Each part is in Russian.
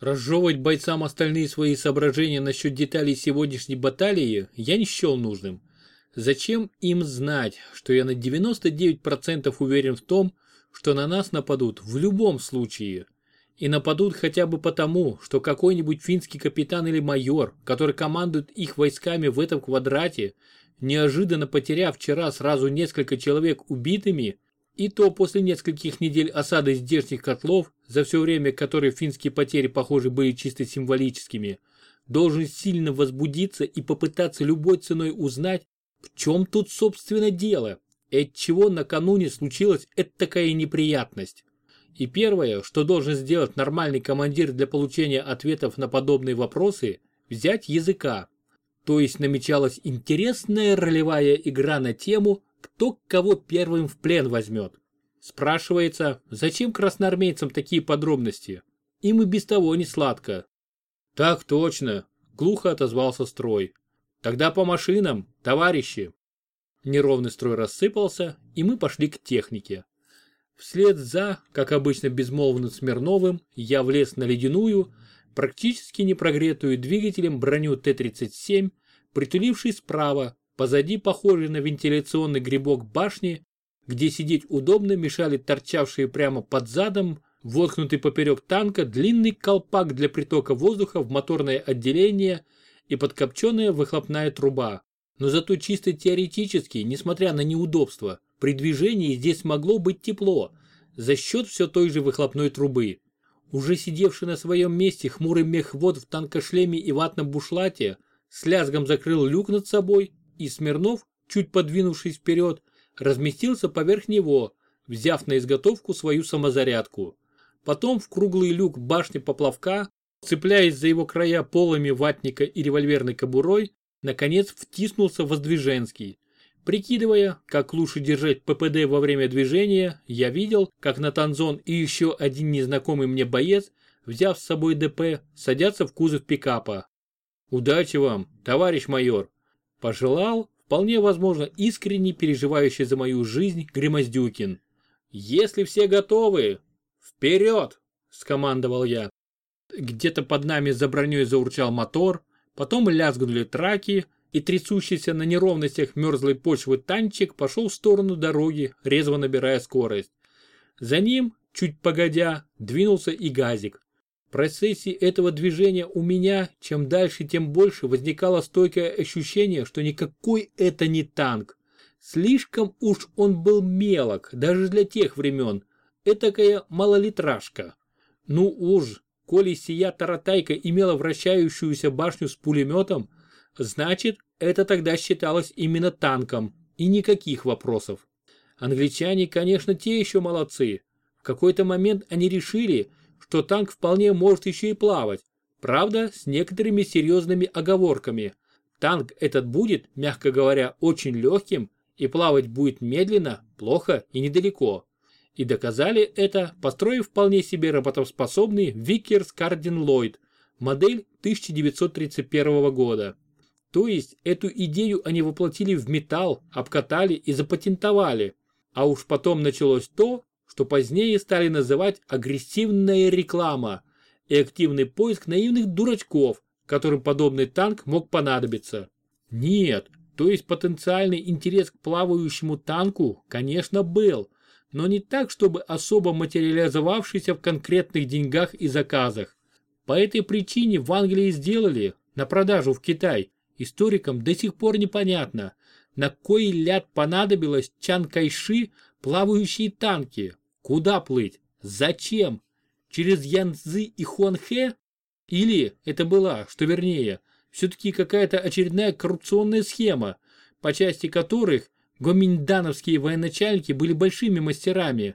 Разжевывать бойцам остальные свои соображения насчет деталей сегодняшней баталии я не счел нужным. Зачем им знать, что я на 99% уверен в том, что на нас нападут в любом случае? И нападут хотя бы потому, что какой-нибудь финский капитан или майор, который командует их войсками в этом квадрате, неожиданно потеряв вчера сразу несколько человек убитыми, и то после нескольких недель осады здешних котлов, за все время которые финские потери, похоже, были чисто символическими, должен сильно возбудиться и попытаться любой ценой узнать, в чем тут собственно дело, и от чего накануне случилась эта такая неприятность. И первое, что должен сделать нормальный командир для получения ответов на подобные вопросы, взять языка. То есть намечалась интересная ролевая игра на тему, кто кого первым в плен возьмет. Спрашивается, зачем красноармейцам такие подробности? Им и без того не сладко. Так точно, глухо отозвался строй. Тогда по машинам, товарищи. Неровный строй рассыпался, и мы пошли к технике. Вслед за, как обычно безмолвным Смирновым, я влез на ледяную, практически не прогретую двигателем броню Т-37, притуливший справа, позади похожей на вентиляционный грибок башни, где сидеть удобно мешали торчавшие прямо под задом, воткнутый поперек танка длинный колпак для притока воздуха в моторное отделение и подкопченная выхлопная труба. Но зато чисто теоретически, несмотря на неудобства, при движении здесь могло быть тепло, за счет все той же выхлопной трубы. Уже сидевший на своем месте хмурый мехвод в танкошлеме и ватном бушлате с лязгом закрыл люк над собой, и Смирнов, чуть подвинувшись вперед, разместился поверх него, взяв на изготовку свою самозарядку. Потом в круглый люк башни поплавка, цепляясь за его края полами ватника и револьверной кобурой, наконец втиснулся Воздвиженский. Прикидывая, как лучше держать ППД во время движения, я видел, как Натанзон и еще один незнакомый мне боец, взяв с собой ДП, садятся в кузов пикапа. «Удачи вам, товарищ майор!» Пожелал, вполне возможно, искренне переживающий за мою жизнь Гремоздюкин. «Если все готовы, вперед!» – скомандовал я. Где-то под нами за броней заурчал мотор, потом лязгнули траки, и трясущийся на неровностях мерзлой почвы танчик пошел в сторону дороги, резво набирая скорость. За ним, чуть погодя, двинулся и газик. В процессе этого движения у меня, чем дальше, тем больше возникало стойкое ощущение, что никакой это не танк. Слишком уж он был мелок, даже для тех времен. Этакая малолитражка. Ну уж, коли сия таратайка имела вращающуюся башню с пулеметом, значит, это тогда считалось именно танком, и никаких вопросов. Англичане, конечно, те еще молодцы. В какой-то момент они решили, что танк вполне может еще и плавать, правда, с некоторыми серьезными оговорками. Танк этот будет, мягко говоря, очень легким, и плавать будет медленно, плохо и недалеко. И доказали это, построив вполне себе работоспособный Vickers Cardin Lloyd, модель 1931 года. То есть эту идею они воплотили в металл, обкатали и запатентовали. А уж потом началось то, что позднее стали называть агрессивная реклама и активный поиск наивных дурачков, которым подобный танк мог понадобиться. Нет, то есть потенциальный интерес к плавающему танку, конечно, был, но не так, чтобы особо материализовавшийся в конкретных деньгах и заказах. По этой причине в Англии сделали, на продажу в Китай, Историкам до сих пор непонятно, на кой ляд понадобилось Чан Кайши плавающие танки, куда плыть, зачем, через Янцзы и Хуанхэ? Или это была, что вернее, все-таки какая-то очередная коррупционная схема, по части которых гоминдановские военачальники были большими мастерами.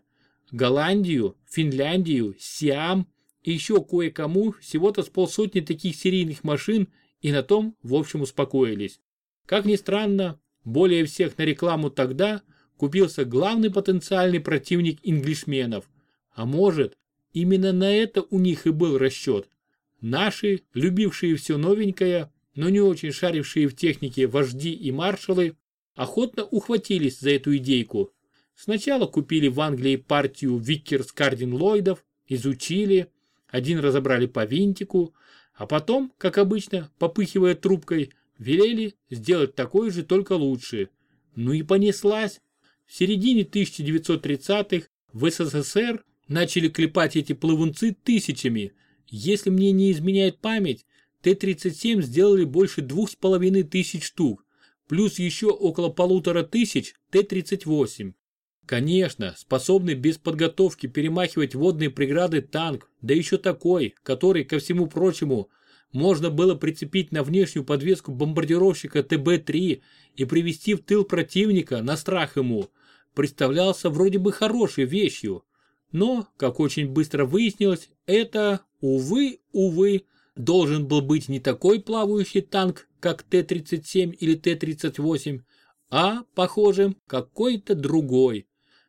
Голландию, Финляндию, Сиам и еще кое-кому всего-то с полсотни таких серийных машин и на том, в общем, успокоились. Как ни странно, более всех на рекламу тогда купился главный потенциальный противник инглишменов. А может, именно на это у них и был расчет. Наши, любившие все новенькое, но не очень шарившие в технике вожди и маршалы, охотно ухватились за эту идейку. Сначала купили в Англии партию Виккерс Кардин Ллойдов, изучили, один разобрали по винтику, а потом, как обычно, попыхивая трубкой, велели сделать такой же, только лучше. Ну и понеслась. В середине 1930-х в СССР начали клепать эти плавунцы тысячами. Если мне не изменяет память, Т-37 сделали больше двух с половиной тысяч штук, плюс еще около полутора тысяч Т-38. Конечно, способный без подготовки перемахивать водные преграды танк, да еще такой, который, ко всему прочему, можно было прицепить на внешнюю подвеску бомбардировщика ТБ-3 и привести в тыл противника на страх ему, представлялся вроде бы хорошей вещью. Но, как очень быстро выяснилось, это, увы, увы, должен был быть не такой плавающий танк, как Т-37 или Т-38, а, похоже, какой-то другой.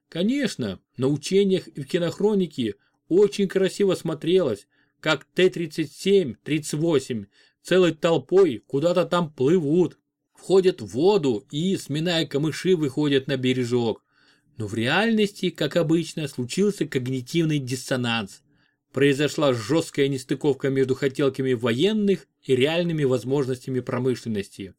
Конечно, на учениях и в кинохронике очень красиво смотрелось, как Т-37, 38 целой толпой куда-то там плывут, входят в воду и, сминая камыши, выходят на бережок. Но в реальности, как обычно, случился когнитивный диссонанс. Произошла жесткая нестыковка между хотелками военных и реальными возможностями промышленности.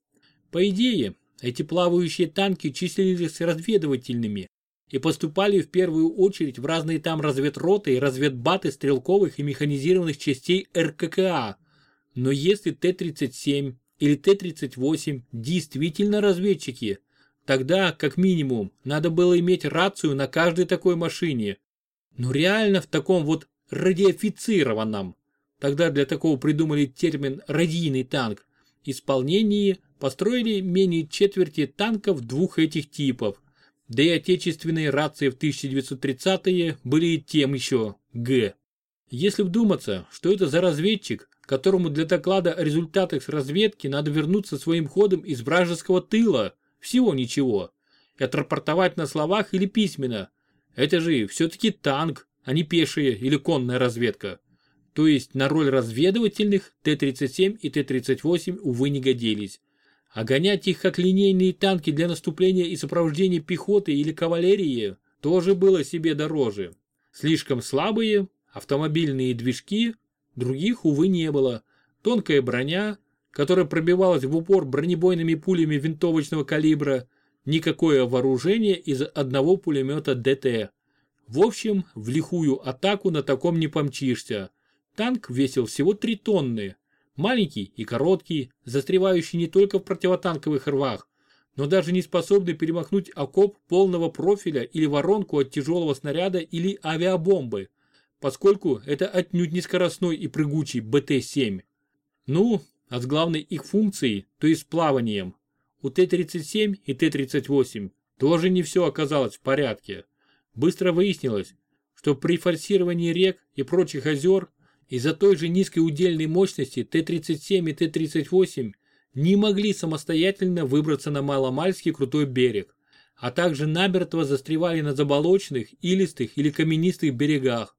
По идее, эти плавающие танки числились разведывательными и поступали в первую очередь в разные там разведроты и разведбаты стрелковых и механизированных частей РККА. Но если Т-37 или Т-38 действительно разведчики, тогда, как минимум, надо было иметь рацию на каждой такой машине. Но реально в таком вот радиофицированном, тогда для такого придумали термин «радийный танк», исполнении построили менее четверти танков двух этих типов. Да и отечественные рации в 1930-е были тем еще Г. Если вдуматься, что это за разведчик, которому для доклада о результатах разведки надо вернуться своим ходом из вражеского тыла, всего ничего, и отрапортовать на словах или письменно. Это же все-таки танк, а не пешая или конная разведка. То есть на роль разведывательных Т-37 и Т-38 увы не годились. А гонять их как линейные танки для наступления и сопровождения пехоты или кавалерии тоже было себе дороже. Слишком слабые, автомобильные движки, других, увы, не было. Тонкая броня, которая пробивалась в упор бронебойными пулями винтовочного калибра, никакое вооружение из одного пулемета ДТ. В общем, в лихую атаку на таком не помчишься. Танк весил всего 3 тонны, Маленький и короткий, застревающий не только в противотанковых рвах, но даже не способный перемахнуть окоп полного профиля или воронку от тяжелого снаряда или авиабомбы, поскольку это отнюдь не скоростной и прыгучий БТ-7. Ну, с главной их функцией, то есть плаванием. У Т-37 и Т-38 тоже не все оказалось в порядке. Быстро выяснилось, что при форсировании рек и прочих озер из-за той же низкой удельной мощности Т-37 и Т-38 не могли самостоятельно выбраться на маломальский крутой берег, а также намертво застревали на заболоченных, илистых или каменистых берегах.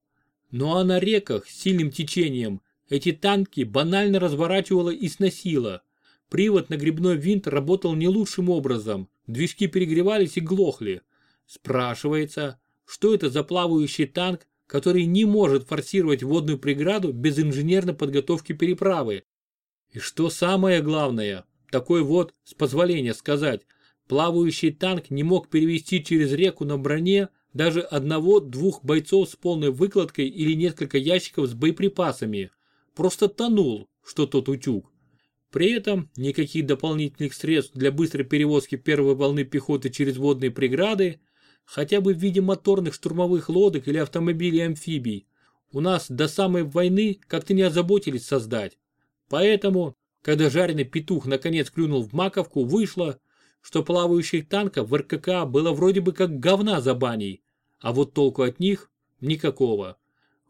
Ну а на реках с сильным течением эти танки банально разворачивало и сносило. Привод на грибной винт работал не лучшим образом, движки перегревались и глохли. Спрашивается, что это за плавающий танк, который не может форсировать водную преграду без инженерной подготовки переправы. И что самое главное, такой вот, с позволения сказать, плавающий танк не мог перевести через реку на броне даже одного-двух бойцов с полной выкладкой или несколько ящиков с боеприпасами. Просто тонул, что тот утюг. При этом никаких дополнительных средств для быстрой перевозки первой волны пехоты через водные преграды хотя бы в виде моторных штурмовых лодок или автомобилей-амфибий, у нас до самой войны как-то не озаботились создать. Поэтому, когда жареный петух наконец клюнул в маковку, вышло, что плавающих танков в РКК было вроде бы как говна за баней, а вот толку от них никакого.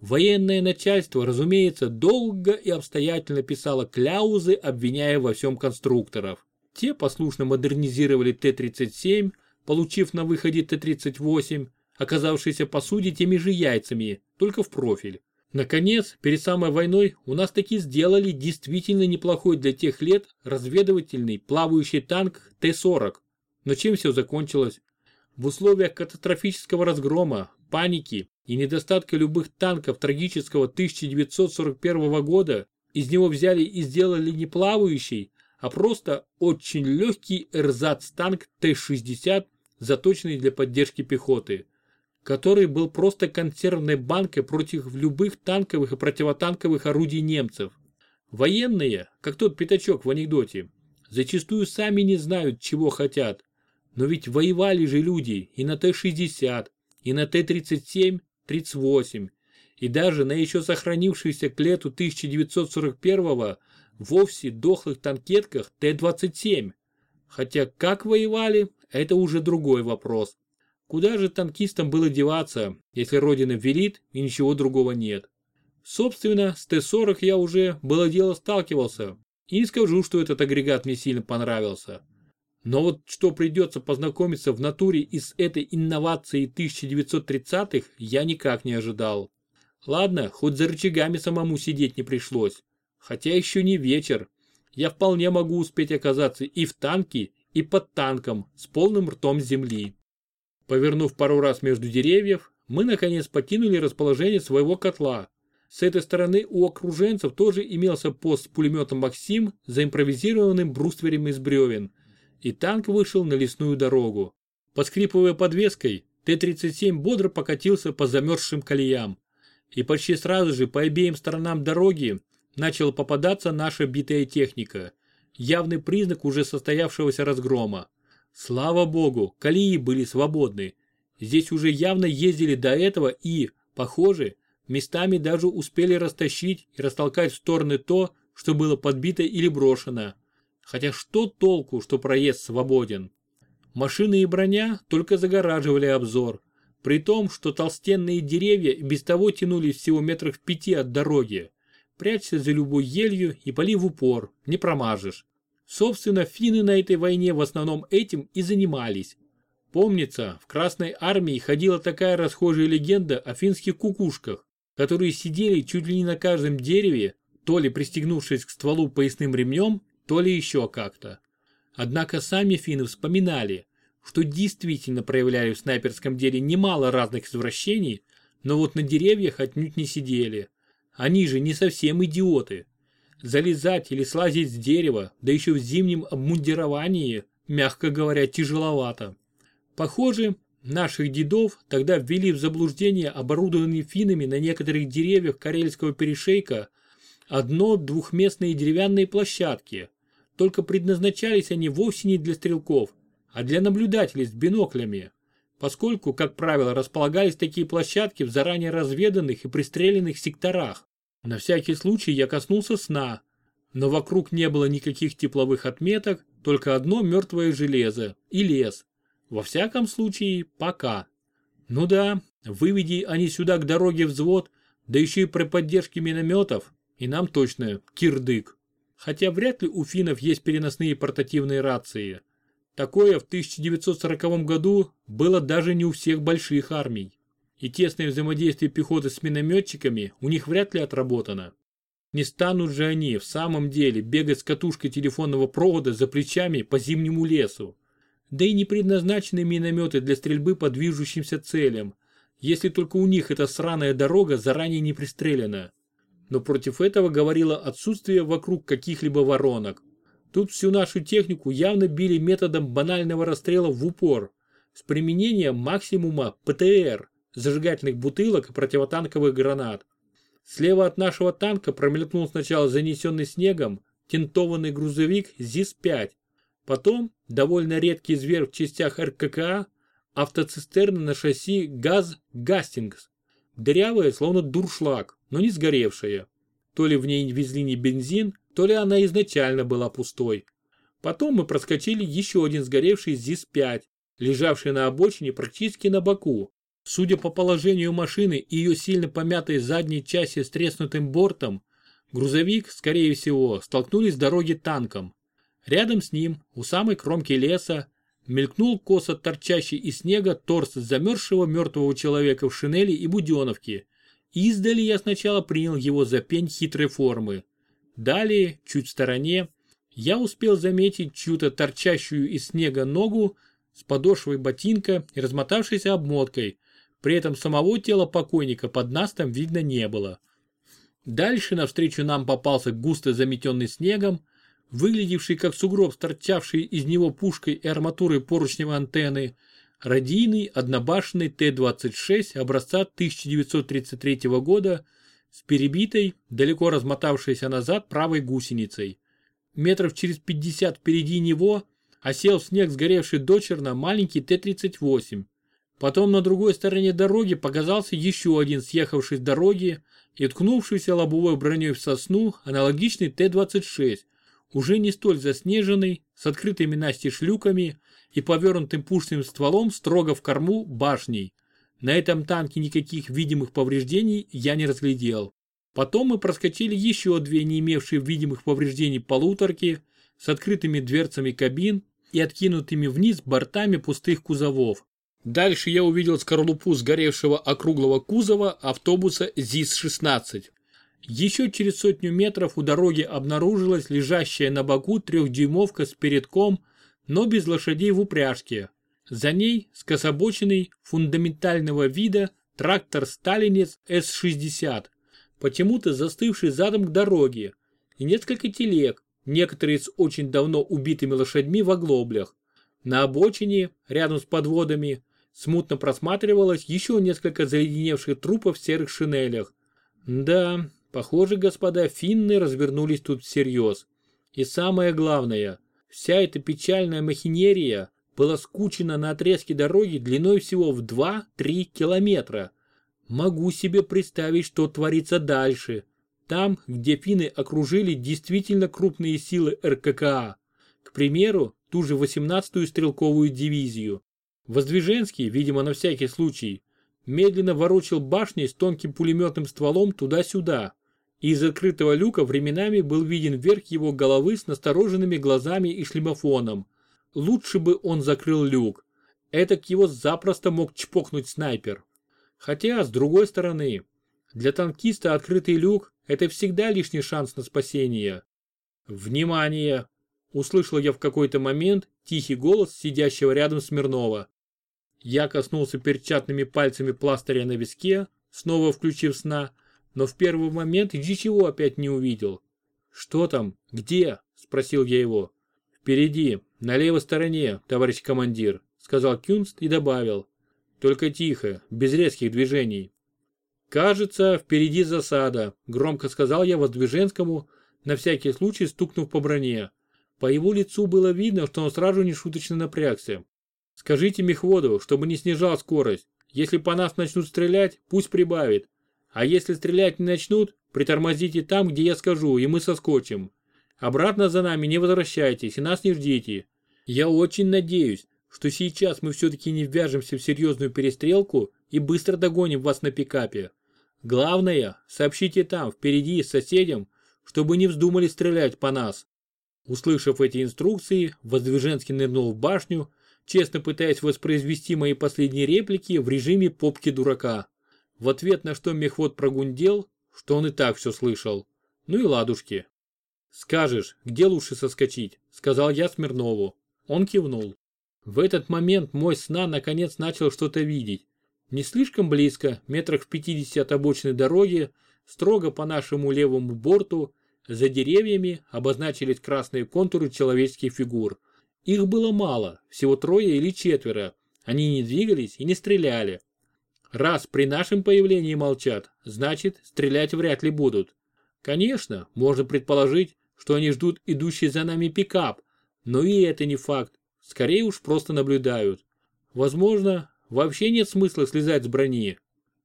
Военное начальство, разумеется, долго и обстоятельно писало кляузы, обвиняя во всем конструкторов. Те послушно модернизировали Т-37, получив на выходе Т-38, оказавшийся по сути теми же яйцами, только в профиль. Наконец, перед самой войной у нас таки сделали действительно неплохой для тех лет разведывательный плавающий танк Т-40. Но чем все закончилось? В условиях катастрофического разгрома, паники и недостатка любых танков трагического 1941 года из него взяли и сделали не плавающий, а просто очень легкий эрзац-танк Т-60, заточенный для поддержки пехоты, который был просто консервной банкой против любых танковых и противотанковых орудий немцев. Военные, как тот пятачок в анекдоте, зачастую сами не знают, чего хотят. Но ведь воевали же люди и на Т-60, и на Т-37, 38, и даже на еще сохранившихся к лету 1941 вовсе дохлых танкетках Т-27. Хотя как воевали, это уже другой вопрос. Куда же танкистам было деваться, если Родина велит и ничего другого нет? Собственно, с Т-40 я уже, было дело, сталкивался. И не скажу, что этот агрегат мне сильно понравился. Но вот что придется познакомиться в натуре и с этой инновацией 1930-х, я никак не ожидал. Ладно, хоть за рычагами самому сидеть не пришлось. Хотя еще не вечер. Я вполне могу успеть оказаться и в танке, и под танком, с полным ртом земли. Повернув пару раз между деревьев, мы наконец покинули расположение своего котла. С этой стороны у окруженцев тоже имелся пост с пулеметом «Максим» за импровизированным брустверем из бревен. И танк вышел на лесную дорогу. Поскрипывая подвеской, Т-37 бодро покатился по замерзшим колеям. И почти сразу же по обеим сторонам дороги начала попадаться наша битая техника. Явный признак уже состоявшегося разгрома. Слава богу, колеи были свободны. Здесь уже явно ездили до этого и, похоже, местами даже успели растащить и растолкать в стороны то, что было подбито или брошено. Хотя что толку, что проезд свободен? Машины и броня только загораживали обзор, при том, что толстенные деревья без того тянулись всего метрах в пяти от дороги. Прячься за любой елью и пали в упор, не промажешь. Собственно, финны на этой войне в основном этим и занимались. Помнится, в Красной армии ходила такая расхожая легенда о финских кукушках, которые сидели чуть ли не на каждом дереве, то ли пристегнувшись к стволу поясным ремнем, то ли еще как-то. Однако сами финны вспоминали, что действительно проявляли в снайперском деле немало разных извращений, но вот на деревьях отнюдь не сидели. Они же не совсем идиоты. Залезать или слазить с дерева, да еще в зимнем обмундировании, мягко говоря, тяжеловато. Похоже, наших дедов тогда ввели в заблуждение оборудованные финами на некоторых деревьях Карельского перешейка одно-двухместные деревянные площадки. Только предназначались они вовсе не для стрелков, а для наблюдателей с биноклями, поскольку, как правило, располагались такие площадки в заранее разведанных и пристреленных секторах. На всякий случай я коснулся сна, но вокруг не было никаких тепловых отметок, только одно мертвое железо и лес. Во всяком случае, пока. Ну да, выведи они сюда к дороге взвод, да еще и при поддержке минометов, и нам точно кирдык. Хотя вряд ли у финнов есть переносные портативные рации. Такое в 1940 году было даже не у всех больших армий и тесное взаимодействие пехоты с минометчиками у них вряд ли отработано. Не станут же они в самом деле бегать с катушкой телефонного провода за плечами по зимнему лесу. Да и не предназначены минометы для стрельбы по движущимся целям, если только у них эта сраная дорога заранее не пристрелена. Но против этого говорило отсутствие вокруг каких-либо воронок. Тут всю нашу технику явно били методом банального расстрела в упор, с применением максимума ПТР, зажигательных бутылок и противотанковых гранат. Слева от нашего танка промелькнул сначала занесенный снегом тентованный грузовик ЗИС-5. Потом довольно редкий зверь в частях РККА, автоцистерна на шасси ГАЗ Гастингс. Дырявая, словно дуршлаг, но не сгоревшая. То ли в ней везли не бензин, то ли она изначально была пустой. Потом мы проскочили еще один сгоревший ЗИС-5, лежавший на обочине практически на боку. Судя по положению машины и ее сильно помятой задней части с треснутым бортом, грузовик, скорее всего, столкнулись с дороги танком. Рядом с ним, у самой кромки леса, мелькнул косо торчащий из снега торс замерзшего мертвого человека в шинели и буденовке. Издали я сначала принял его за пень хитрой формы. Далее, чуть в стороне, я успел заметить чью-то торчащую из снега ногу с подошвой ботинка и размотавшейся обмоткой. При этом самого тела покойника под настом видно не было. Дальше навстречу нам попался густо заметенный снегом, выглядевший как сугроб, торчавший из него пушкой и арматурой поручневой антенны, радийный однобашенный Т-26 образца 1933 года с перебитой, далеко размотавшейся назад правой гусеницей. Метров через 50 впереди него осел в снег сгоревший дочерно маленький Т-38. Потом на другой стороне дороги показался еще один съехавший с дороги и ткнувшийся лобовой броней в сосну аналогичный Т-26, уже не столь заснеженный, с открытыми настежь люками и повернутым пушным стволом строго в корму башней. На этом танке никаких видимых повреждений я не разглядел. Потом мы проскочили еще две не имевшие видимых повреждений полуторки с открытыми дверцами кабин и откинутыми вниз бортами пустых кузовов. Дальше я увидел скорлупу сгоревшего округлого кузова автобуса ЗИС-16. Еще через сотню метров у дороги обнаружилась лежащая на боку трехдюймовка с передком, но без лошадей в упряжке. За ней скособоченный фундаментального вида трактор «Сталинец С-60», почему-то застывший задом к дороге, и несколько телег, некоторые с очень давно убитыми лошадьми в оглоблях. На обочине, рядом с подводами, смутно просматривалось еще несколько заледеневших трупов в серых шинелях. Да, похоже, господа финны развернулись тут всерьез. И самое главное, вся эта печальная махинерия была скучена на отрезке дороги длиной всего в 2-3 километра. Могу себе представить, что творится дальше. Там, где финны окружили действительно крупные силы РККА. К примеру, ту же 18-ю стрелковую дивизию. Воздвиженский, видимо на всякий случай, медленно ворочил башней с тонким пулеметным стволом туда-сюда. И из открытого люка временами был виден верх его головы с настороженными глазами и шлемофоном. Лучше бы он закрыл люк. Этак его запросто мог чпокнуть снайпер. Хотя, с другой стороны, для танкиста открытый люк – это всегда лишний шанс на спасение. «Внимание!» – услышал я в какой-то момент тихий голос сидящего рядом Смирнова. Я коснулся перчатными пальцами пластыря на виске, снова включив сна, но в первый момент ничего опять не увидел. «Что там? Где?» – спросил я его. «Впереди, на левой стороне, товарищ командир», – сказал Кюнст и добавил. «Только тихо, без резких движений». «Кажется, впереди засада», – громко сказал я Воздвиженскому, на всякий случай стукнув по броне. По его лицу было видно, что он сразу не шуточно напрягся. Скажите мехводу, чтобы не снижал скорость. Если по нас начнут стрелять, пусть прибавит. А если стрелять не начнут, притормозите там, где я скажу, и мы соскочим. Обратно за нами не возвращайтесь и нас не ждите. Я очень надеюсь, что сейчас мы все-таки не ввяжемся в серьезную перестрелку и быстро догоним вас на пикапе. Главное, сообщите там, впереди, соседям, чтобы не вздумали стрелять по нас. Услышав эти инструкции, Воздвиженский нырнул в башню, честно пытаясь воспроизвести мои последние реплики в режиме попки дурака. В ответ на что мехвод прогундел, что он и так все слышал. Ну и ладушки. «Скажешь, где лучше соскочить?» – сказал я Смирнову. Он кивнул. В этот момент мой сна наконец начал что-то видеть. Не слишком близко, метрах в 50 от обочины дороги, строго по нашему левому борту, за деревьями обозначились красные контуры человеческих фигур. Их было мало, всего трое или четверо. Они не двигались и не стреляли. Раз при нашем появлении молчат, значит, стрелять вряд ли будут. Конечно, можно предположить, что они ждут идущий за нами пикап, но и это не факт. Скорее уж просто наблюдают. Возможно, вообще нет смысла слезать с брони.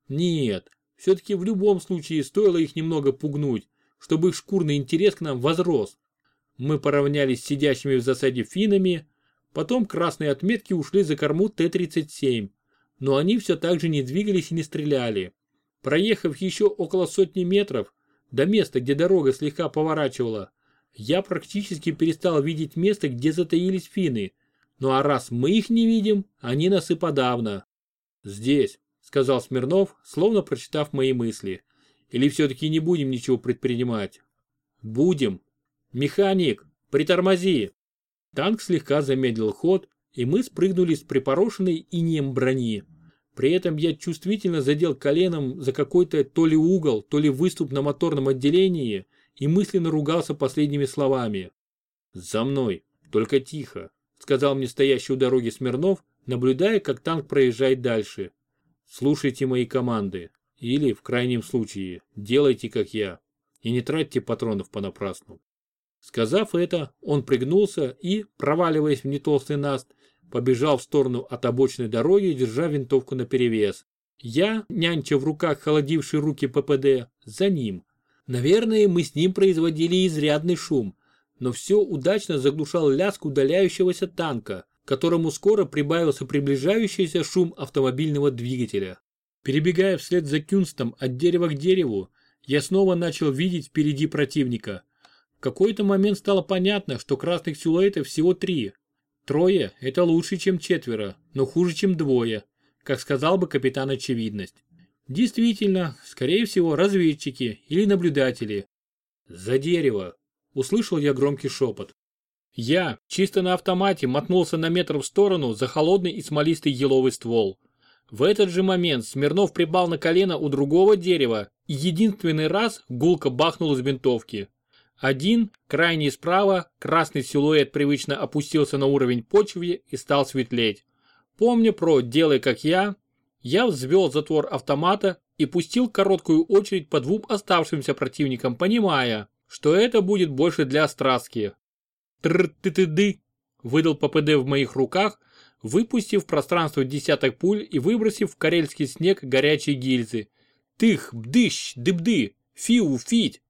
Нет, все-таки в любом случае стоило их немного пугнуть, чтобы их шкурный интерес к нам возрос. Мы поравнялись с сидящими в засаде финами, потом красные отметки ушли за корму Т-37, но они все так же не двигались и не стреляли. Проехав еще около сотни метров, до места, где дорога слегка поворачивала, я практически перестал видеть место, где затаились финны. Ну а раз мы их не видим, они нас и подавно. Здесь, сказал Смирнов, словно прочитав мои мысли. Или все-таки не будем ничего предпринимать? Будем, «Механик, притормози!» Танк слегка замедлил ход, и мы спрыгнули с припорошенной инеем брони. При этом я чувствительно задел коленом за какой-то то ли угол, то ли выступ на моторном отделении и мысленно ругался последними словами. «За мной, только тихо», — сказал мне стоящий у дороги Смирнов, наблюдая, как танк проезжает дальше. «Слушайте мои команды. Или, в крайнем случае, делайте, как я. И не тратьте патронов понапрасну». Сказав это, он пригнулся и, проваливаясь в нетолстый наст, побежал в сторону от обочной дороги, держа винтовку наперевес. Я, нянча в руках холодивший руки ППД, за ним. Наверное, мы с ним производили изрядный шум, но все удачно заглушал лязг удаляющегося танка, которому скоро прибавился приближающийся шум автомобильного двигателя. Перебегая вслед за Кюнстом от дерева к дереву, я снова начал видеть впереди противника. В какой-то момент стало понятно, что красных силуэтов всего три, Трое – это лучше, чем четверо, но хуже, чем двое, как сказал бы капитан Очевидность. Действительно, скорее всего, разведчики или наблюдатели. «За дерево!» – услышал я громкий шепот. Я, чисто на автомате, мотнулся на метр в сторону за холодный и смолистый еловый ствол. В этот же момент Смирнов припал на колено у другого дерева и единственный раз гулко бахнул из винтовки. Один, крайний справа, красный силуэт привычно опустился на уровень почвы и стал светлеть. Помня про «делай как я», я взвел затвор автомата и пустил короткую очередь по двум оставшимся противникам, понимая, что это будет больше для страстки. Тр-ты-ты-ды, выдал ППД в моих руках, выпустив в пространство десяток пуль и выбросив в карельский снег горячие гильзы. Тых, бдыщ, дыбды, фиу, фить.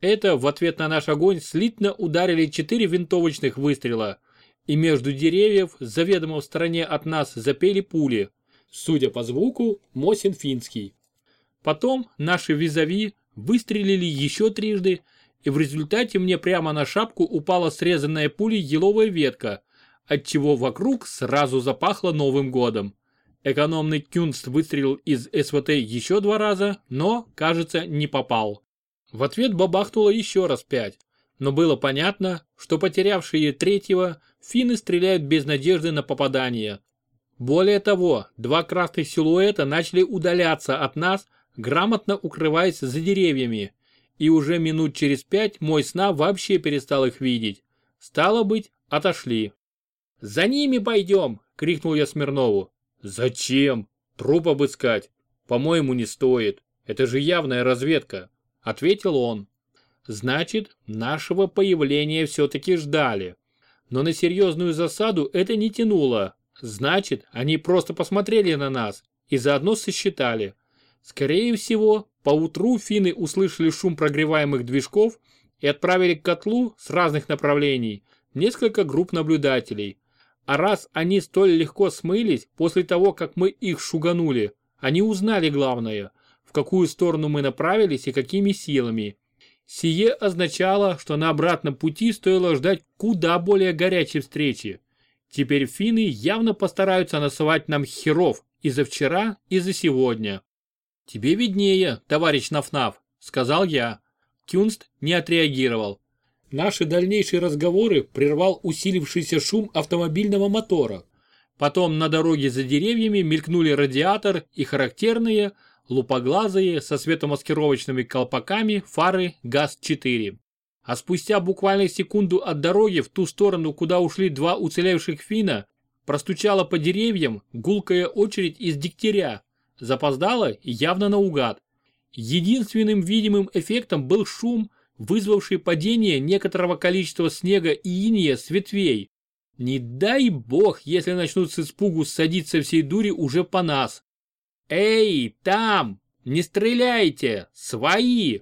Это в ответ на наш огонь слитно ударили четыре винтовочных выстрела, и между деревьев, заведомо в стороне от нас, запели пули. Судя по звуку, Мосин финский. Потом наши визави выстрелили еще трижды, и в результате мне прямо на шапку упала срезанная пулей еловая ветка, отчего вокруг сразу запахло Новым годом. Экономный Кюнст выстрелил из СВТ еще два раза, но, кажется, не попал. В ответ бабахнуло еще раз пять, но было понятно, что потерявшие третьего, финны стреляют без надежды на попадание. Более того, два красных силуэта начали удаляться от нас, грамотно укрываясь за деревьями, и уже минут через пять мой сна вообще перестал их видеть. Стало быть, отошли. «За ними пойдем!» — крикнул я Смирнову. «Зачем? Труп обыскать? По-моему, не стоит. Это же явная разведка ответил он. Значит, нашего появления все-таки ждали. Но на серьезную засаду это не тянуло. Значит, они просто посмотрели на нас и заодно сосчитали. Скорее всего, поутру финны услышали шум прогреваемых движков и отправили к котлу с разных направлений несколько групп наблюдателей. А раз они столь легко смылись после того, как мы их шуганули, они узнали главное какую сторону мы направились и какими силами. Сие означало, что на обратном пути стоило ждать куда более горячей встречи. Теперь финны явно постараются насовать нам херов и за вчера, и за сегодня. «Тебе виднее, товарищ Нафнаф», — сказал я. Кюнст не отреагировал. Наши дальнейшие разговоры прервал усилившийся шум автомобильного мотора. Потом на дороге за деревьями мелькнули радиатор и характерные, лупоглазые, со светомаскировочными колпаками, фары ГАЗ-4. А спустя буквально секунду от дороги в ту сторону, куда ушли два уцелевших фина, простучала по деревьям гулкая очередь из дегтяря, запоздала и явно наугад. Единственным видимым эффектом был шум, вызвавший падение некоторого количества снега и иния с ветвей. Не дай бог, если начнут с испугу садиться всей дури уже по нас. «Эй, там! Не стреляйте! Свои!»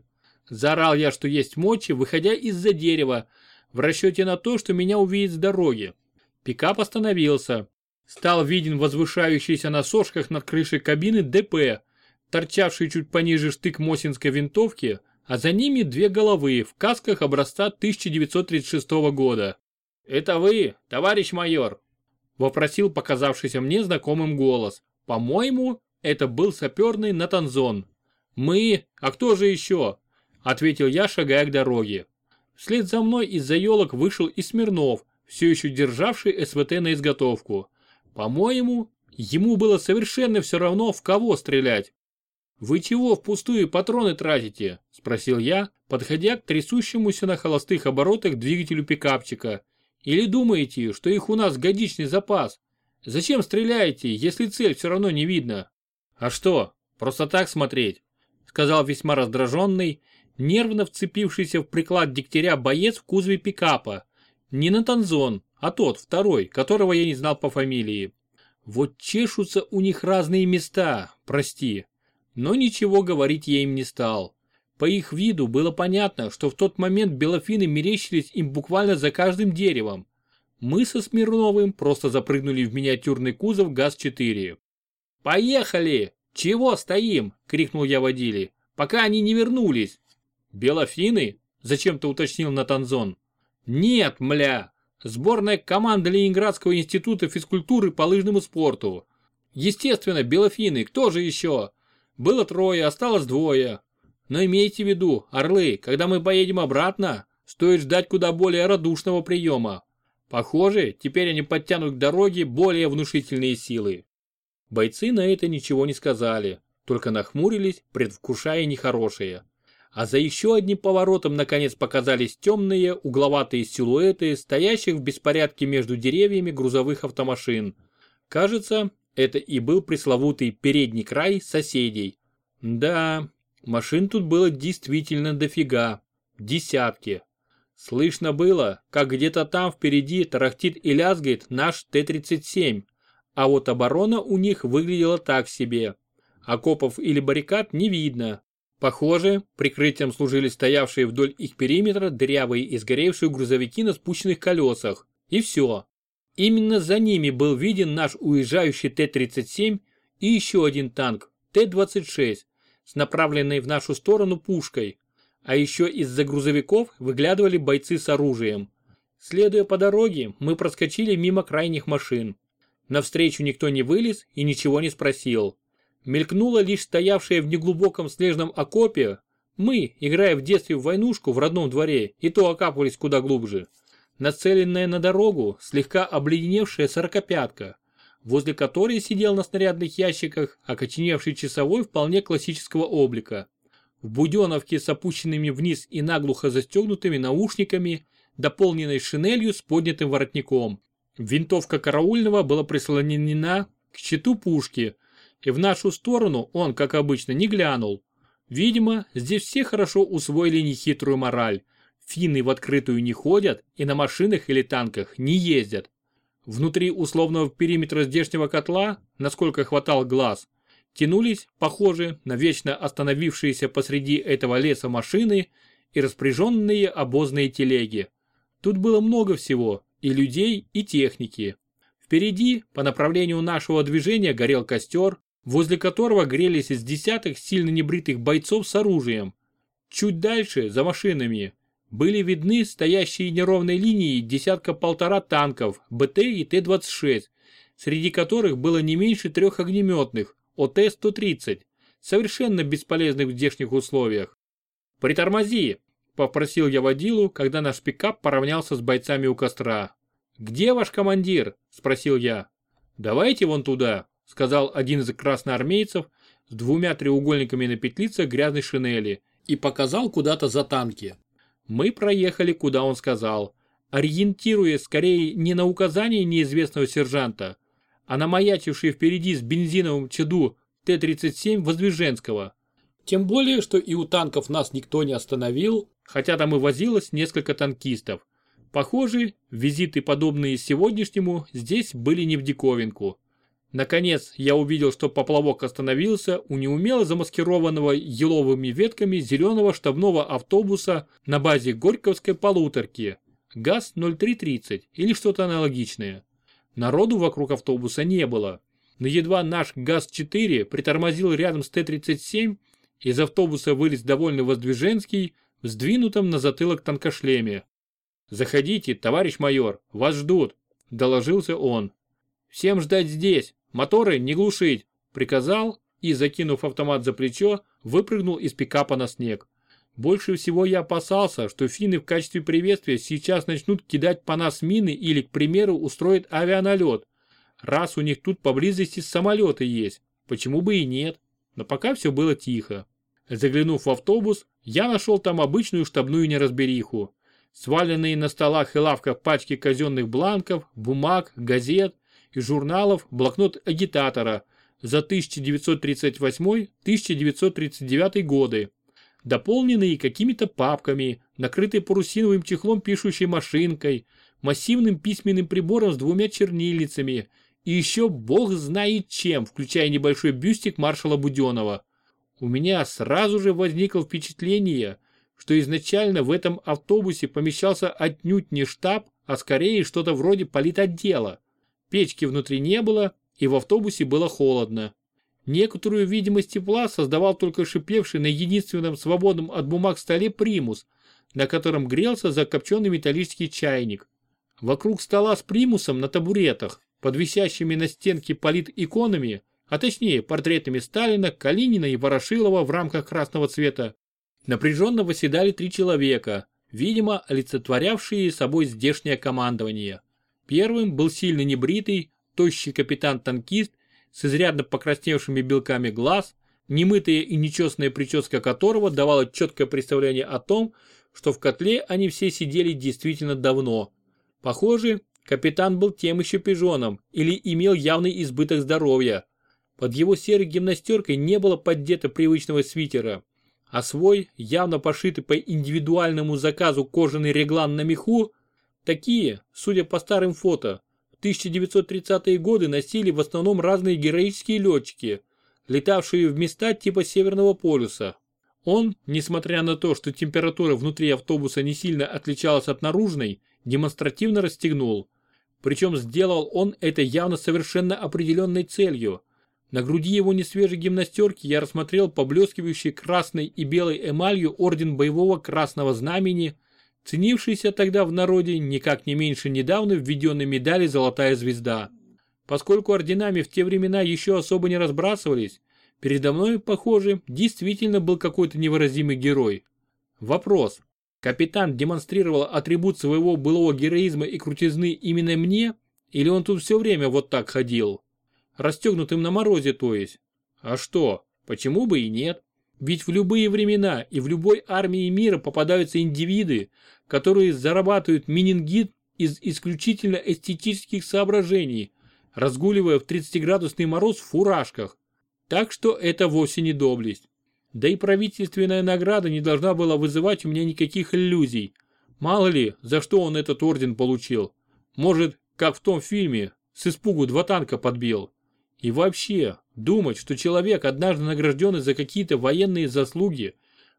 Заорал я, что есть мочи, выходя из-за дерева, в расчете на то, что меня увидят с дороги. Пикап остановился. Стал виден возвышающийся на сошках над крышей кабины ДП, торчавший чуть пониже штык Мосинской винтовки, а за ними две головы в касках образца 1936 года. «Это вы, товарищ майор?» – вопросил показавшийся мне знакомым голос. По-моему, это был саперный Натанзон. «Мы? А кто же еще?» – ответил я, шагая к дороге. Вслед за мной из-за елок вышел и Смирнов, все еще державший СВТ на изготовку. По-моему, ему было совершенно все равно, в кого стрелять. «Вы чего впустую патроны тратите?» – спросил я, подходя к трясущемуся на холостых оборотах двигателю пикапчика. «Или думаете, что их у нас годичный запас? Зачем стреляете, если цель все равно не видно?» «А что, просто так смотреть?» – сказал весьма раздраженный, нервно вцепившийся в приклад дегтяря боец в кузове пикапа. Не на Танзон, а тот, второй, которого я не знал по фамилии. Вот чешутся у них разные места, прости. Но ничего говорить я им не стал. По их виду было понятно, что в тот момент белофины мерещились им буквально за каждым деревом. Мы со Смирновым просто запрыгнули в миниатюрный кузов ГАЗ-4. «Поехали! Чего стоим?» – крикнул я водиле. «Пока они не вернулись!» «Белофины?» – зачем-то уточнил Натанзон. «Нет, мля! Сборная команда Ленинградского института физкультуры по лыжному спорту. Естественно, белофины, кто же еще? Было трое, осталось двое. Но имейте в виду, орлы, когда мы поедем обратно, стоит ждать куда более радушного приема. Похоже, теперь они подтянут к дороге более внушительные силы. Бойцы на это ничего не сказали, только нахмурились, предвкушая нехорошее. А за еще одним поворотом наконец показались темные, угловатые силуэты, стоящих в беспорядке между деревьями грузовых автомашин. Кажется, это и был пресловутый передний край соседей. Да, машин тут было действительно дофига. Десятки. Слышно было, как где-то там впереди тарахтит и лязгает наш Т-37. А вот оборона у них выглядела так себе. Окопов или баррикад не видно. Похоже, прикрытием служили стоявшие вдоль их периметра дырявые и сгоревшие грузовики на спущенных колесах. И все. Именно за ними был виден наш уезжающий Т-37 и еще один танк Т-26 с направленной в нашу сторону пушкой. А еще из-за грузовиков выглядывали бойцы с оружием. Следуя по дороге, мы проскочили мимо крайних машин. Навстречу никто не вылез и ничего не спросил. Мелькнула лишь стоявшая в неглубоком снежном окопе. Мы, играя в детстве в войнушку в родном дворе, и то окапывались куда глубже нацеленная на дорогу, слегка обледеневшая сорокопятка, возле которой сидел на снарядных ящиках окоченевший часовой вполне классического облика. В буденовке с опущенными вниз и наглухо застегнутыми наушниками, дополненной шинелью с поднятым воротником. Винтовка караульного была прислонена к щиту пушки, и в нашу сторону он, как обычно, не глянул. Видимо, здесь все хорошо усвоили нехитрую мораль Финны в открытую не ходят и на машинах или танках не ездят. Внутри условного периметра здешнего котла, насколько хватал глаз, тянулись, похоже, на вечно остановившиеся посреди этого леса машины и распряженные обозные телеги. Тут было много всего, и людей, и техники. Впереди, по направлению нашего движения, горел костер, возле которого грелись из десятых сильно небритых бойцов с оружием. Чуть дальше, за машинами, были видны стоящие неровной линией десятка-полтора танков БТ и Т-26, среди которых было не меньше трех огнеметных ОТ-130, совершенно бесполезных в здешних условиях. «Притормози!» – попросил я водилу, когда наш пикап поравнялся с бойцами у костра. «Где ваш командир?» – спросил я. «Давайте вон туда», – сказал один из красноармейцев с двумя треугольниками на петлицах грязной шинели и показал куда-то за танки. Мы проехали, куда он сказал, ориентируясь скорее не на указание неизвестного сержанта, а на маячивший впереди с бензиновым чаду Т-37 Воздвиженского. Тем более, что и у танков нас никто не остановил, хотя там и возилось несколько танкистов. Похоже, визиты, подобные сегодняшнему, здесь были не в диковинку. Наконец, я увидел, что поплавок остановился у неумело замаскированного еловыми ветками зеленого штабного автобуса на базе Горьковской полуторки. ГАЗ-0330 или что-то аналогичное. Народу вокруг автобуса не было. Но едва наш ГАЗ-4 притормозил рядом с Т-37, из автобуса вылез довольный Воздвиженский в сдвинутом на затылок танкошлеме. «Заходите, товарищ майор, вас ждут», – доложился он. «Всем ждать здесь, Моторы не глушить, приказал и, закинув автомат за плечо, выпрыгнул из пикапа на снег. Больше всего я опасался, что финны в качестве приветствия сейчас начнут кидать по нас мины или, к примеру, устроят авианалет. Раз у них тут поблизости самолеты есть, почему бы и нет. Но пока все было тихо. Заглянув в автобус, я нашел там обычную штабную неразбериху. Сваленные на столах и лавках пачки казенных бланков, бумаг, газет и журналов, блокнот агитатора за 1938-1939 годы, дополненные какими-то папками, накрытые парусиновым чехлом пишущей машинкой, массивным письменным прибором с двумя чернильницами и еще бог знает чем, включая небольшой бюстик маршала Буденова. У меня сразу же возникло впечатление, что изначально в этом автобусе помещался отнюдь не штаб, а скорее что-то вроде политотдела. Печки внутри не было, и в автобусе было холодно. Некоторую видимость тепла создавал только шипевший на единственном свободном от бумаг столе примус, на котором грелся закопченный металлический чайник. Вокруг стола с примусом на табуретах, под висящими на стенке полит-иконами, а точнее портретами Сталина, Калинина и Ворошилова в рамках красного цвета, напряженно восседали три человека, видимо, олицетворявшие собой здешнее командование. Первым был сильно небритый, тощий капитан-танкист с изрядно покрасневшими белками глаз, немытая и нечестная прическа которого давала четкое представление о том, что в котле они все сидели действительно давно. Похоже, капитан был тем еще пижоном или имел явный избыток здоровья. Под его серой гимнастеркой не было поддето привычного свитера, а свой, явно пошитый по индивидуальному заказу кожаный реглан на меху, такие, судя по старым фото, в 1930-е годы носили в основном разные героические летчики, летавшие в места типа Северного полюса. Он, несмотря на то, что температура внутри автобуса не сильно отличалась от наружной, демонстративно расстегнул. Причем сделал он это явно совершенно определенной целью – на груди его несвежей гимнастерки я рассмотрел поблескивающий красной и белой эмалью орден боевого красного знамени, ценившийся тогда в народе никак не меньше недавно введенной медали «Золотая звезда». Поскольку орденами в те времена еще особо не разбрасывались, передо мной, похоже, действительно был какой-то невыразимый герой. Вопрос. Капитан демонстрировал атрибут своего былого героизма и крутизны именно мне, или он тут все время вот так ходил? Расстегнутым на морозе, то есть. А что, почему бы и нет? Ведь в любые времена и в любой армии мира попадаются индивиды, которые зарабатывают менингит из исключительно эстетических соображений, разгуливая в 30-градусный мороз в фуражках. Так что это вовсе не доблесть. Да и правительственная награда не должна была вызывать у меня никаких иллюзий. Мало ли, за что он этот орден получил. Может, как в том фильме, с испугу два танка подбил. И вообще, думать, что человек, однажды награжденный за какие-то военные заслуги,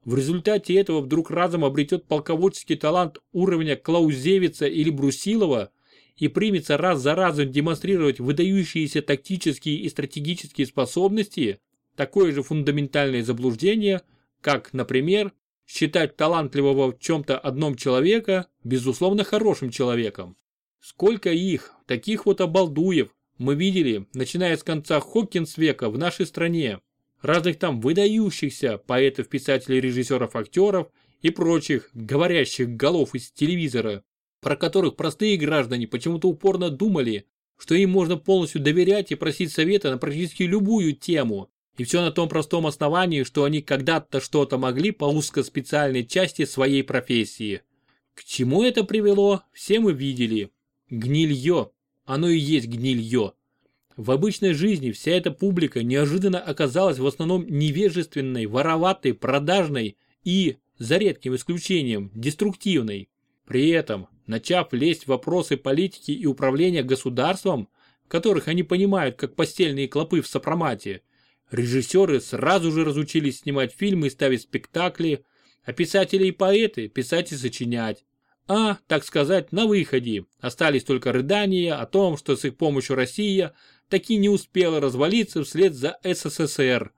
в результате этого вдруг разом обретет полководческий талант уровня Клаузевица или Брусилова и примется раз за разом демонстрировать выдающиеся тактические и стратегические способности, такое же фундаментальное заблуждение, как, например, считать талантливого в чем-то одном человека, безусловно, хорошим человеком. Сколько их, таких вот обалдуев, мы видели, начиная с конца Хоккинс века в нашей стране, разных там выдающихся поэтов, писателей, режиссеров, актеров и прочих говорящих голов из телевизора, про которых простые граждане почему-то упорно думали, что им можно полностью доверять и просить совета на практически любую тему. И все на том простом основании, что они когда-то что-то могли по узкоспециальной части своей профессии. К чему это привело, все мы видели. Гнилье оно и есть гнилье. В обычной жизни вся эта публика неожиданно оказалась в основном невежественной, вороватой, продажной и, за редким исключением, деструктивной. При этом, начав лезть в вопросы политики и управления государством, которых они понимают как постельные клопы в сопромате, режиссеры сразу же разучились снимать фильмы и ставить спектакли, а писатели и поэты писать и сочинять. А, так сказать, на выходе остались только рыдания о том, что с их помощью Россия таки не успела развалиться вслед за СССР.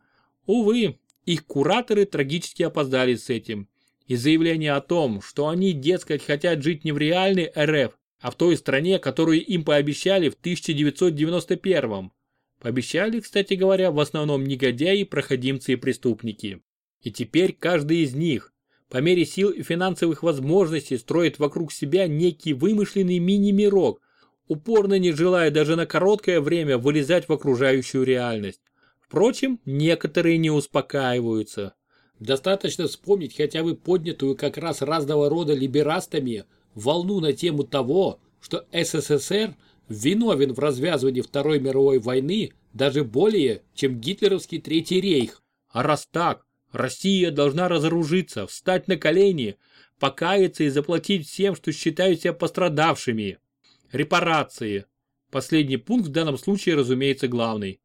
Увы, их кураторы трагически опоздали с этим. И заявление о том, что они, дескать, хотят жить не в реальной РФ, а в той стране, которую им пообещали в 1991 Пообещали, кстати говоря, в основном негодяи, проходимцы и преступники. И теперь каждый из них, по мере сил и финансовых возможностей строит вокруг себя некий вымышленный мини-мирок, упорно не желая даже на короткое время вылезать в окружающую реальность. Впрочем, некоторые не успокаиваются. Достаточно вспомнить хотя бы поднятую как раз разного рода либерастами волну на тему того, что СССР виновен в развязывании Второй мировой войны даже более, чем гитлеровский Третий рейх. А раз так, Россия должна разоружиться, встать на колени, покаяться и заплатить всем, что считают себя пострадавшими. Репарации. Последний пункт в данном случае, разумеется, главный.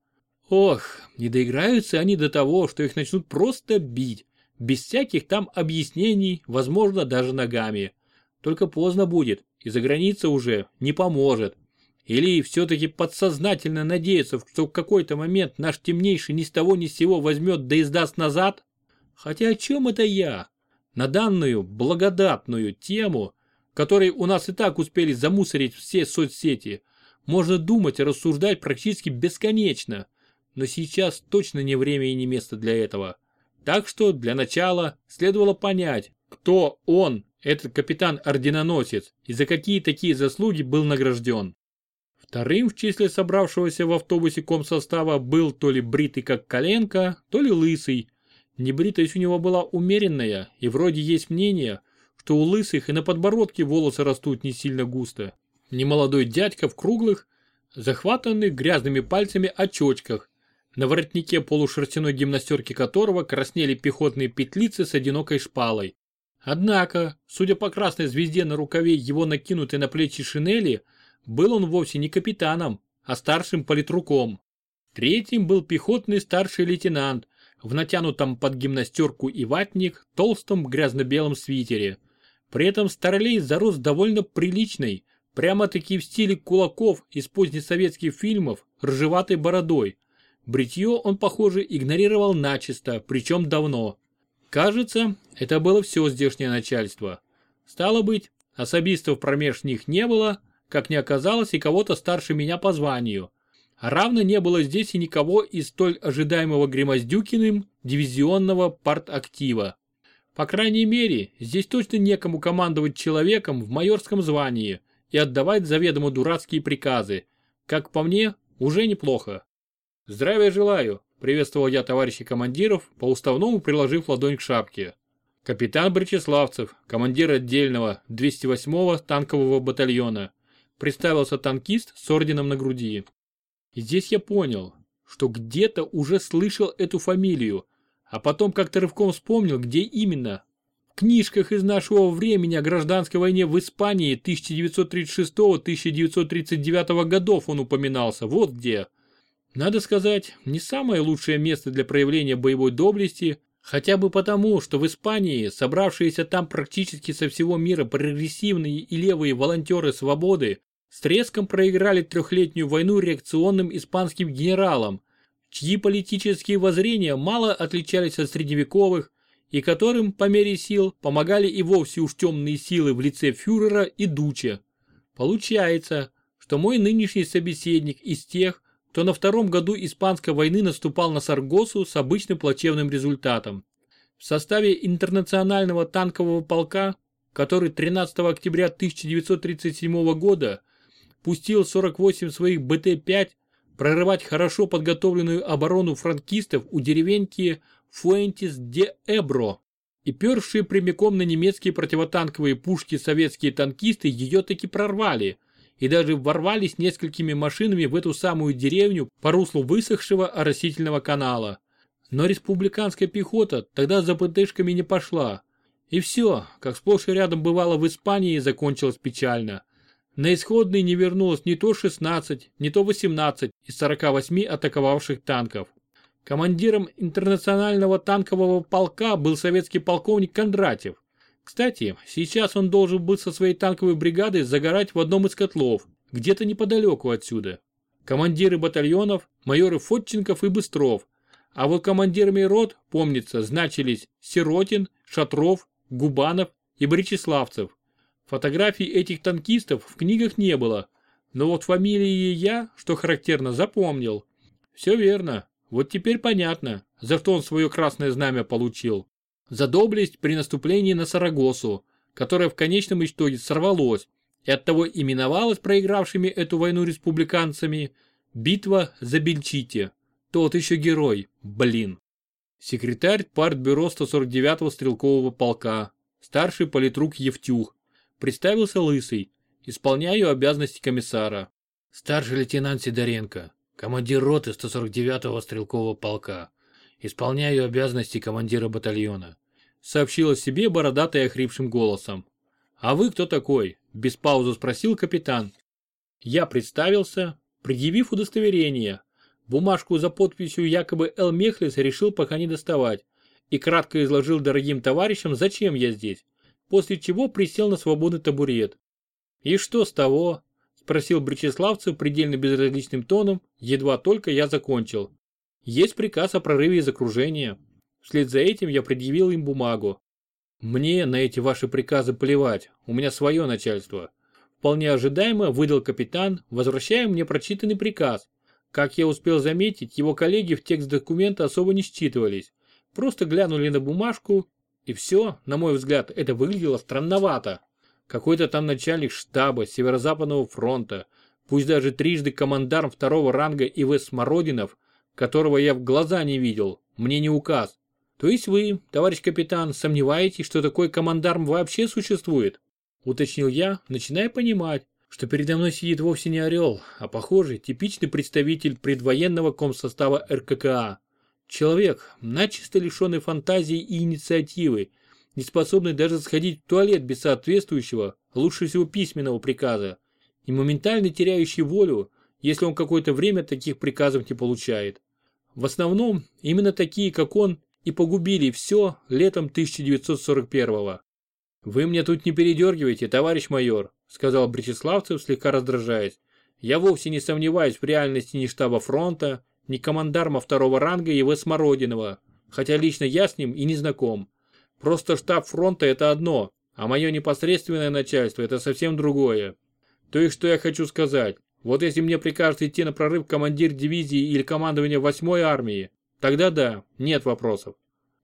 Ох, не доиграются они до того, что их начнут просто бить, без всяких там объяснений, возможно, даже ногами. Только поздно будет, и за граница уже не поможет. Или все-таки подсознательно надеяться, что в какой-то момент наш темнейший ни с того ни с сего возьмет да издаст назад? Хотя о чем это я? На данную благодатную тему, которой у нас и так успели замусорить все соцсети, можно думать и рассуждать практически бесконечно. Но сейчас точно не время и не место для этого. Так что для начала следовало понять, кто он, этот капитан-орденоносец, и за какие такие заслуги был награжден. Вторым в числе собравшегося в автобусе комсостава был то ли бритый как коленка, то ли лысый. Небритость у него была умеренная, и вроде есть мнение, что у лысых и на подбородке волосы растут не сильно густо. Немолодой дядька в круглых, захватанных грязными пальцами очочках, на воротнике полушерстяной гимнастерки которого краснели пехотные петлицы с одинокой шпалой. Однако, судя по красной звезде на рукаве его накинутой на плечи шинели, был он вовсе не капитаном, а старшим политруком. Третьим был пехотный старший лейтенант в натянутом под гимнастерку и ватник толстом грязно-белом свитере. При этом Старлей зарос довольно приличной, прямо-таки в стиле кулаков из позднесоветских фильмов, ржеватой бородой, Бритье он, похоже, игнорировал начисто, причем давно. Кажется, это было все здешнее начальство. Стало быть, особистов промеж них не было, как не оказалось и кого-то старше меня по званию. Равно не было здесь и никого из столь ожидаемого Гремоздюкиным дивизионного партактива. По крайней мере, здесь точно некому командовать человеком в майорском звании и отдавать заведомо дурацкие приказы. Как по мне, уже неплохо. «Здравия желаю!» – приветствовал я товарищей командиров, по уставному приложив ладонь к шапке. Капитан Бречеславцев, командир отдельного 208-го танкового батальона. Представился танкист с орденом на груди. И здесь я понял, что где-то уже слышал эту фамилию, а потом как-то рывком вспомнил, где именно. В книжках из нашего времени о гражданской войне в Испании 1936-1939 годов он упоминался, вот где. Надо сказать, не самое лучшее место для проявления боевой доблести, хотя бы потому, что в Испании собравшиеся там практически со всего мира прогрессивные и левые волонтеры свободы с треском проиграли трехлетнюю войну реакционным испанским генералам, чьи политические воззрения мало отличались от средневековых и которым, по мере сил, помогали и вовсе уж темные силы в лице фюрера и дуча. Получается, что мой нынешний собеседник из тех, то на втором году Испанской войны наступал на Саргосу с обычным плачевным результатом. В составе интернационального танкового полка, который 13 октября 1937 года пустил 48 своих БТ-5 прорывать хорошо подготовленную оборону франкистов у деревеньки Фуэнтис-де-Эбро, и першие прямиком на немецкие противотанковые пушки советские танкисты ее таки прорвали – и даже ворвались несколькими машинами в эту самую деревню по руслу высохшего оросительного канала. Но республиканская пехота тогда за ПТшками не пошла. И все, как сплошь и рядом бывало в Испании, закончилось печально. На исходный не вернулось ни то 16, ни то 18 из 48 атаковавших танков. Командиром интернационального танкового полка был советский полковник Кондратьев. Кстати, сейчас он должен был со своей танковой бригадой загорать в одном из котлов, где-то неподалеку отсюда. Командиры батальонов, майоры Фотченков и Быстров. А вот командирами рот, помнится, значились Сиротин, Шатров, Губанов и Бричеславцев. Фотографий этих танкистов в книгах не было, но вот фамилии я, что характерно, запомнил. Все верно, вот теперь понятно, за что он свое красное знамя получил. За доблесть при наступлении на Сарагосу, которая в конечном итоге сорвалось и оттого именовалась проигравшими эту войну республиканцами «Битва за Бельчите». Тот еще герой, блин. Секретарь партбюро 149-го стрелкового полка, старший политрук Евтюх, представился лысый, исполняю обязанности комиссара. Старший лейтенант Сидоренко, командир роты 149-го стрелкового полка. Исполняю обязанности командира батальона. Сообщила себе бородатый охрипшим голосом. А вы кто такой? Без паузы спросил капитан. Я представился, предъявив удостоверение. Бумажку за подписью якобы Эл Мехлис решил пока не доставать и кратко изложил дорогим товарищам, зачем я здесь, после чего присел на свободный табурет. И что с того? Спросил Бречеславцев предельно безразличным тоном, едва только я закончил. Есть приказ о прорыве из окружения. Вслед за этим я предъявил им бумагу. Мне на эти ваши приказы плевать, у меня свое начальство. Вполне ожидаемо выдал капитан, возвращая мне прочитанный приказ. Как я успел заметить, его коллеги в текст документа особо не считывались. Просто глянули на бумажку, и все, на мой взгляд, это выглядело странновато. Какой-то там начальник штаба Северо-Западного фронта, пусть даже трижды командарм второго ранга И.В. Смородинов, которого я в глаза не видел, мне не указ. То есть вы, товарищ капитан, сомневаетесь, что такой командарм вообще существует? Уточнил я, начиная понимать, что передо мной сидит вовсе не орел, а похожий, типичный представитель предвоенного комсостава РККА. Человек, начисто лишенный фантазии и инициативы, не способный даже сходить в туалет без соответствующего, лучше всего письменного приказа, и моментально теряющий волю, если он какое-то время таких приказов не получает. В основном, именно такие, как он, и погубили все летом 1941-го. «Вы мне тут не передергивайте, товарищ майор», сказал Бречеславцев, слегка раздражаясь. «Я вовсе не сомневаюсь в реальности ни штаба фронта, ни командарма второго ранга Е.В. Смородинова, хотя лично я с ним и не знаком. Просто штаб фронта это одно, а мое непосредственное начальство это совсем другое. То есть что я хочу сказать, вот если мне прикажет идти на прорыв командир дивизии или командование 8-й армии, тогда да, нет вопросов.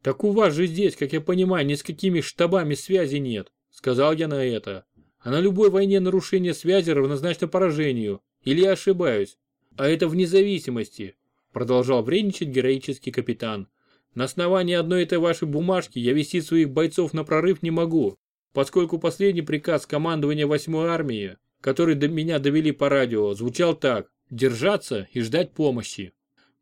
Так у вас же здесь, как я понимаю, ни с какими штабами связи нет, сказал я на это. А на любой войне нарушение связи равнозначно поражению. Или я ошибаюсь? А это вне зависимости, продолжал вредничать героический капитан. На основании одной этой вашей бумажки я вести своих бойцов на прорыв не могу, поскольку последний приказ командования 8-й армии, который до меня довели по радио, звучал так – держаться и ждать помощи.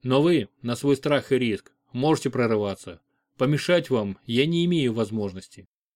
Но вы, на свой страх и риск, можете прорываться. Помешать вам я не имею возможности.